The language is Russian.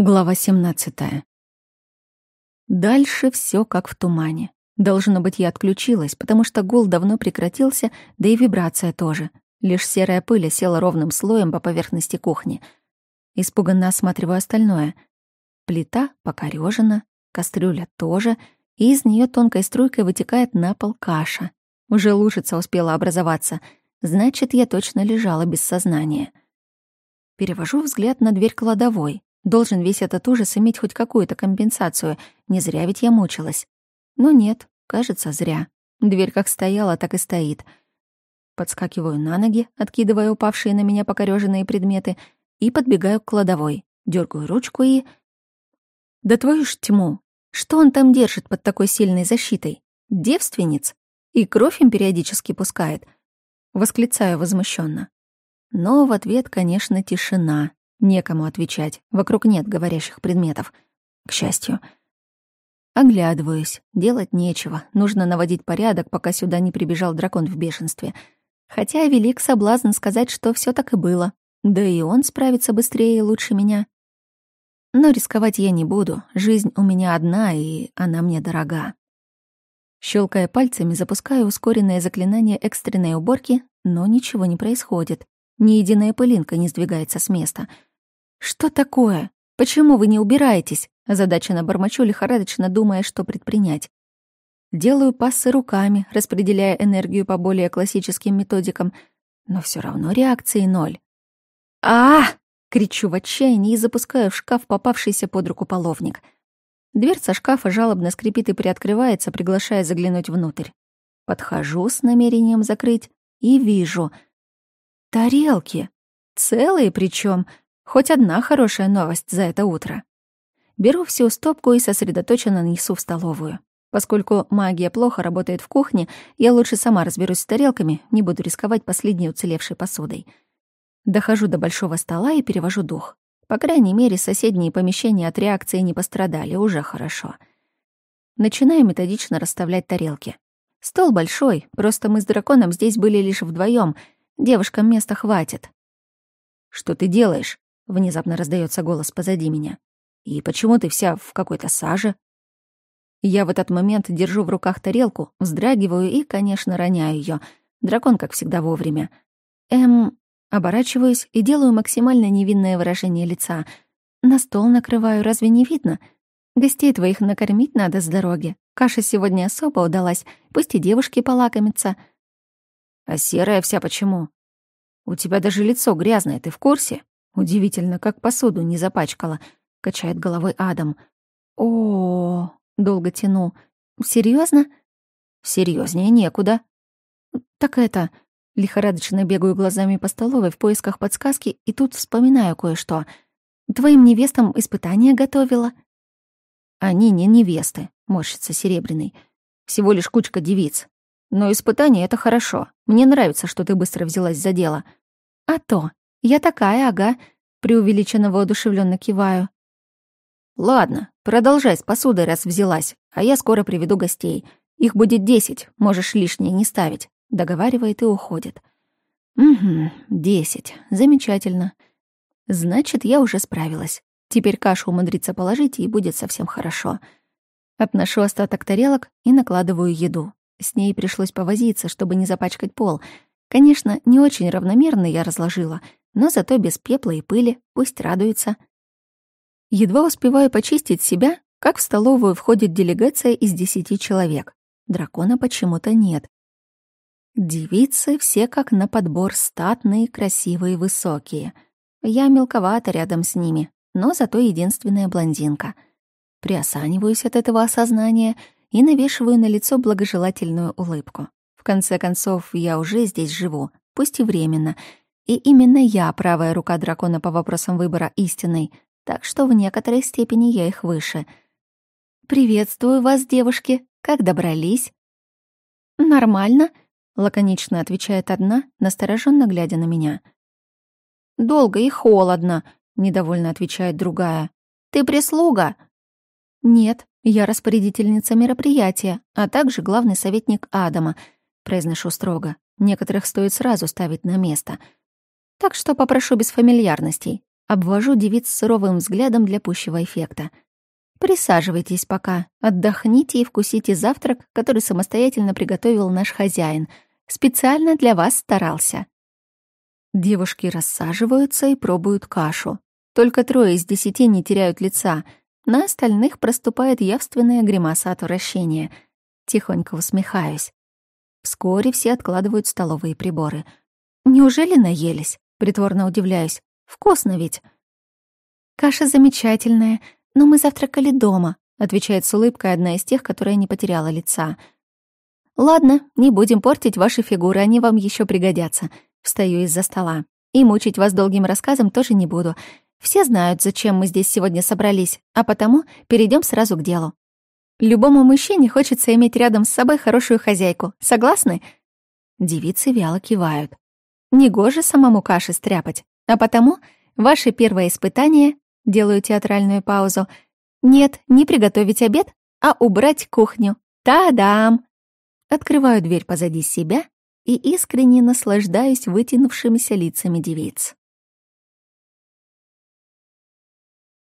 Глава 17. Дальше все как в тумане. Должно быть, я отключилась, потому что гул давно прекратился, да и вибрация тоже. Лишь серая пыль села ровным слоем по поверхности кухни. Испуганно осматриваю остальное. Плита покорёжена, кастрюля тоже, и из нее тонкой струйкой вытекает на пол каша. Уже лужица успела образоваться. Значит, я точно лежала без сознания. Перевожу взгляд на дверь кладовой. Должен весь этот ужас иметь хоть какую-то компенсацию. Не зря ведь я мучилась. Но нет, кажется, зря. Дверь как стояла, так и стоит. Подскакиваю на ноги, откидывая упавшие на меня покорёженные предметы, и подбегаю к кладовой. Дёргаю ручку и... Да твою ж тьму! Что он там держит под такой сильной защитой? Девственниц? И кровь им периодически пускает? Восклицаю возмущенно. Но в ответ, конечно, тишина. Некому отвечать, вокруг нет говорящих предметов. К счастью. Оглядываюсь, делать нечего, нужно наводить порядок, пока сюда не прибежал дракон в бешенстве. Хотя велик соблазн сказать, что все так и было. Да и он справится быстрее и лучше меня. Но рисковать я не буду, жизнь у меня одна, и она мне дорога. Щелкая пальцами, запускаю ускоренное заклинание экстренной уборки, но ничего не происходит. Ни единая пылинка не сдвигается с места — «Что такое? Почему вы не убираетесь?» Озадаченно бормочу, лихорадочно думая, что предпринять. Делаю пассы руками, распределяя энергию по более классическим методикам, но все равно реакции ноль. а, кричу в отчаянии и запускаю в шкаф попавшийся под руку половник. Дверца шкафа жалобно скрипит и приоткрывается, приглашая заглянуть внутрь. Подхожу с намерением закрыть и вижу. Тарелки. Целые причем, Хоть одна хорошая новость за это утро. Беру всю стопку и сосредоточенно несу в столовую. Поскольку магия плохо работает в кухне, я лучше сама разберусь с тарелками, не буду рисковать последней уцелевшей посудой. Дохожу до большого стола и перевожу дух. По крайней мере, соседние помещения от реакции не пострадали, уже хорошо. Начинаю методично расставлять тарелки. Стол большой, просто мы с драконом здесь были лишь вдвоем. Девушкам места хватит. «Что ты делаешь?» Внезапно раздается голос позади меня. «И почему ты вся в какой-то саже?» Я в этот момент держу в руках тарелку, вздрагиваю и, конечно, роняю ее. Дракон, как всегда, вовремя. Эм... Оборачиваюсь и делаю максимально невинное выражение лица. На стол накрываю, разве не видно? Гостей твоих накормить надо с дороги. Каша сегодня особо удалась, пусть и девушки полакомятся. А серая вся почему? У тебя даже лицо грязное, ты в курсе? Удивительно, как посуду не запачкала, качает головой Адам. О, долго тяну. Серьезно? Серьезнее некуда. Так это, лихорадочно бегаю глазами по столовой в поисках подсказки, и тут вспоминаю кое-что. Твоим невестам испытания готовила? Они не невесты, морщится Серебряный. Всего лишь кучка девиц. Но испытание — это хорошо. Мне нравится, что ты быстро взялась за дело. А то. «Я такая, ага», — преувеличенно воодушевленно киваю. «Ладно, продолжай с посудой, раз взялась, а я скоро приведу гостей. Их будет десять, можешь лишнее не ставить», — договаривает и уходит. «Угу, десять. Замечательно. Значит, я уже справилась. Теперь кашу умудриться положить, и будет совсем хорошо. Отношу остаток тарелок и накладываю еду. С ней пришлось повозиться, чтобы не запачкать пол. Конечно, не очень равномерно я разложила — но зато без пепла и пыли, пусть радуется. Едва успеваю почистить себя, как в столовую входит делегация из десяти человек. Дракона почему-то нет. Девицы все как на подбор статные, красивые, высокие. Я мелковата рядом с ними, но зато единственная блондинка. Приосаниваюсь от этого осознания и навешиваю на лицо благожелательную улыбку. В конце концов, я уже здесь живу, пусть и временно, и именно я правая рука дракона по вопросам выбора истинной, так что в некоторой степени я их выше. «Приветствую вас, девушки. Как добрались?» «Нормально», — лаконично отвечает одна, настороженно глядя на меня. «Долго и холодно», — недовольно отвечает другая. «Ты прислуга?» «Нет, я распорядительница мероприятия, а также главный советник Адама», — произношу строго. Некоторых стоит сразу ставить на место — так что попрошу без фамильярностей. Обвожу девиц суровым взглядом для пущего эффекта. Присаживайтесь пока, отдохните и вкусите завтрак, который самостоятельно приготовил наш хозяин. Специально для вас старался. Девушки рассаживаются и пробуют кашу. Только трое из десяти не теряют лица. На остальных проступает явственная гримаса отвращения. Тихонько усмехаюсь. Вскоре все откладывают столовые приборы. Неужели наелись? Притворно удивляюсь. Вкусно ведь. Каша замечательная, но мы завтракали дома, отвечает с улыбкой одна из тех, которая не потеряла лица. Ладно, не будем портить ваши фигуры, они вам еще пригодятся. Встаю из-за стола. И мучить вас долгим рассказом тоже не буду. Все знают, зачем мы здесь сегодня собрались, а потому перейдем сразу к делу. Любому мужчине хочется иметь рядом с собой хорошую хозяйку. Согласны? Девицы вяло кивают. Негоже самому каши стряпать. А потому ваше первое испытание, делаю театральную паузу, нет, не приготовить обед, а убрать кухню. Та-дам! Открываю дверь позади себя и искренне наслаждаюсь вытянувшимися лицами девиц.